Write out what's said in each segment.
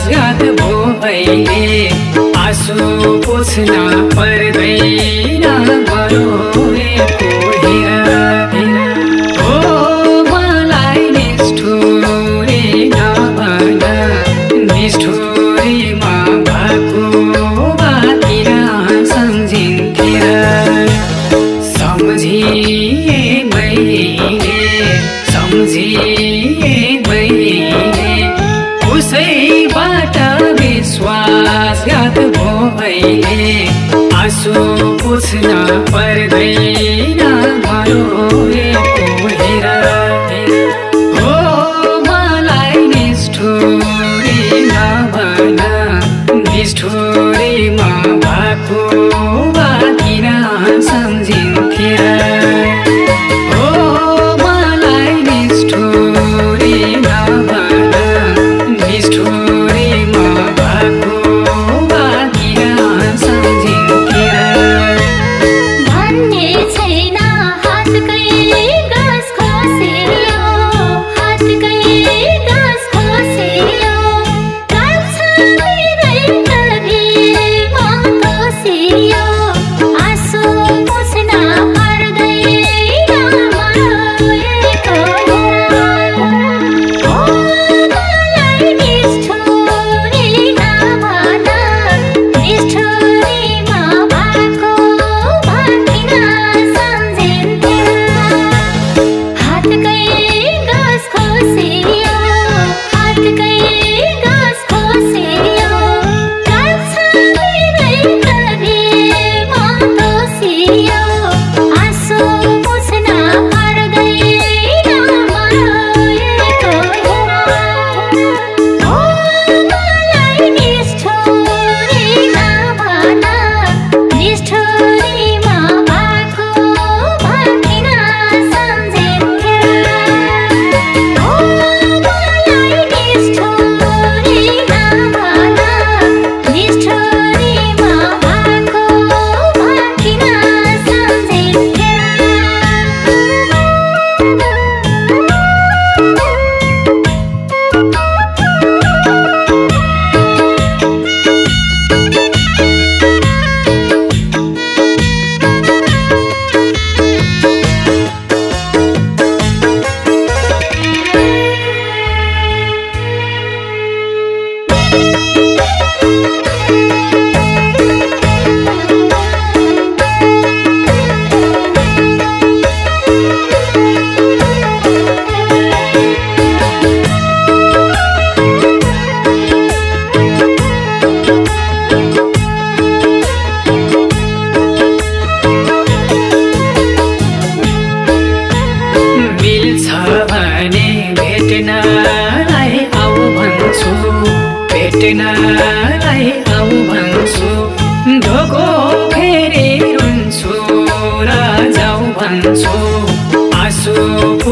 आजाद भोइले आँसु पोछ्न पर्दैन बरो आँसु पुछ्न पर्दैन घरो हेर? हो मलाई निष्ठुरी म निष्ठुरीमा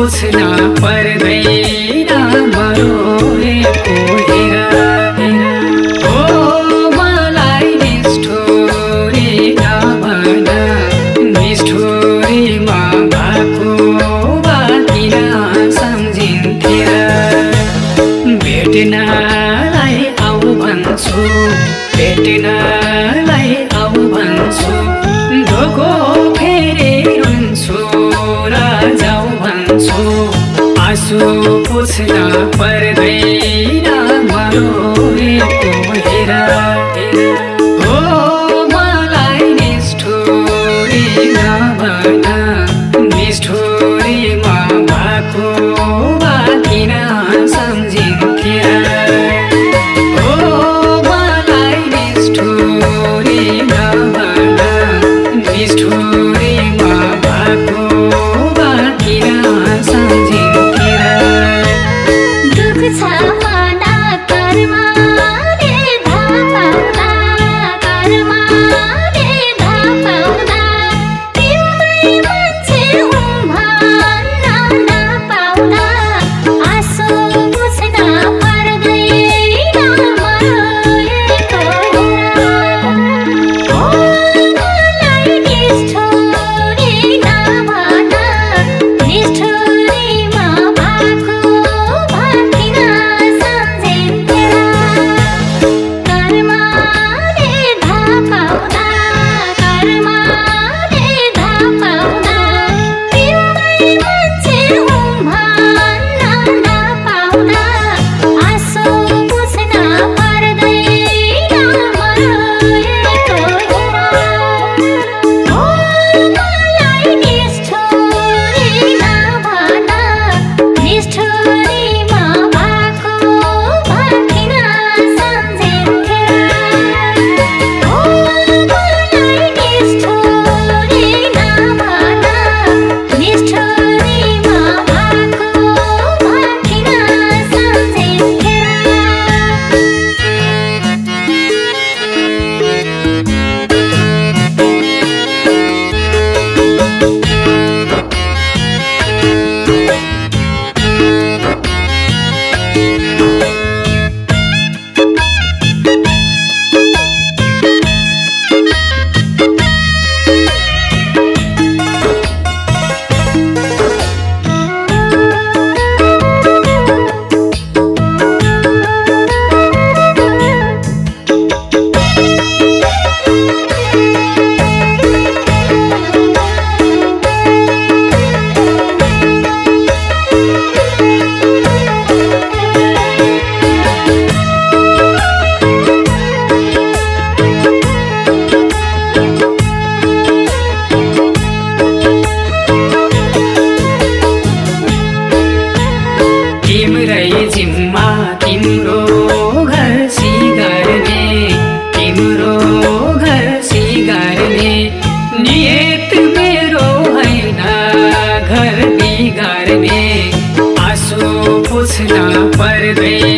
सोच्न पर्दैन पर्दै Hare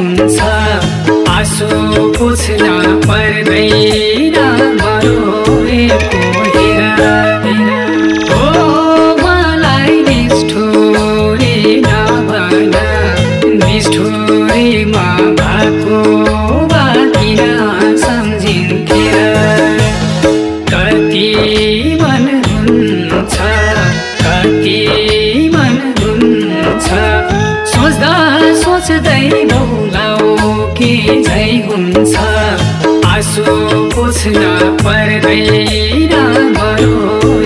हुन्छ। आँसु पुछ्न पर्दै झै हुन्छ आँसु पुछ्न पर्दैन भरो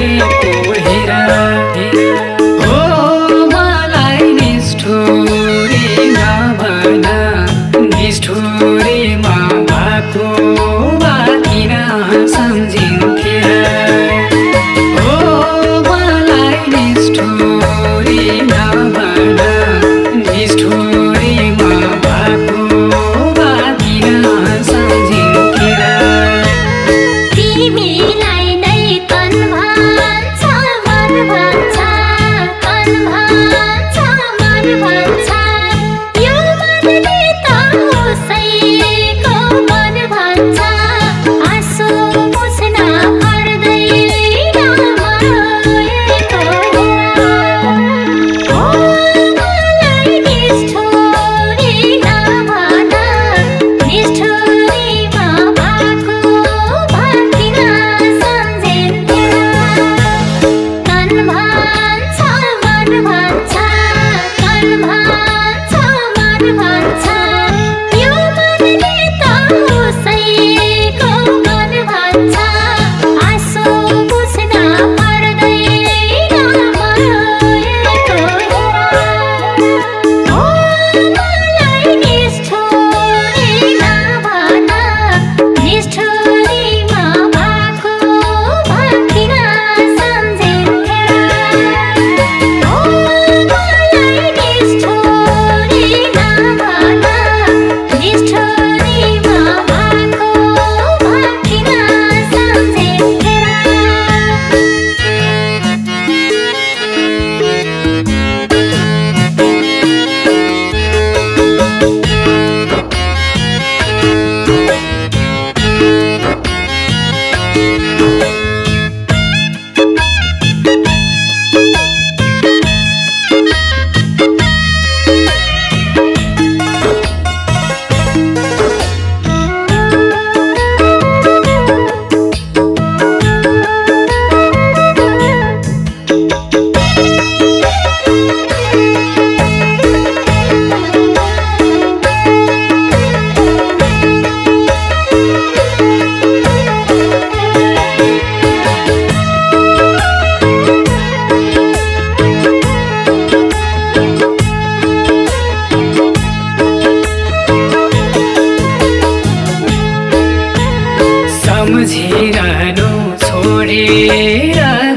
just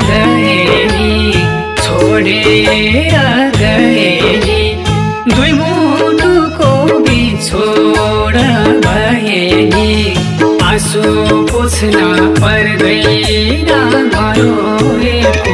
गए नि छोडेर गए नि दुई मुटुको बिछोड भए नि आँसु पुछ्न पर्दैन घरोएको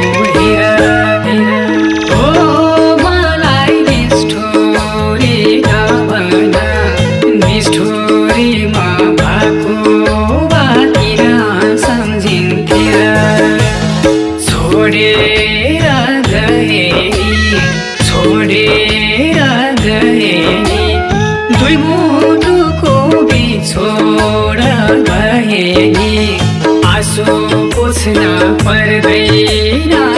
आँसु पुछ्न पर्दैन।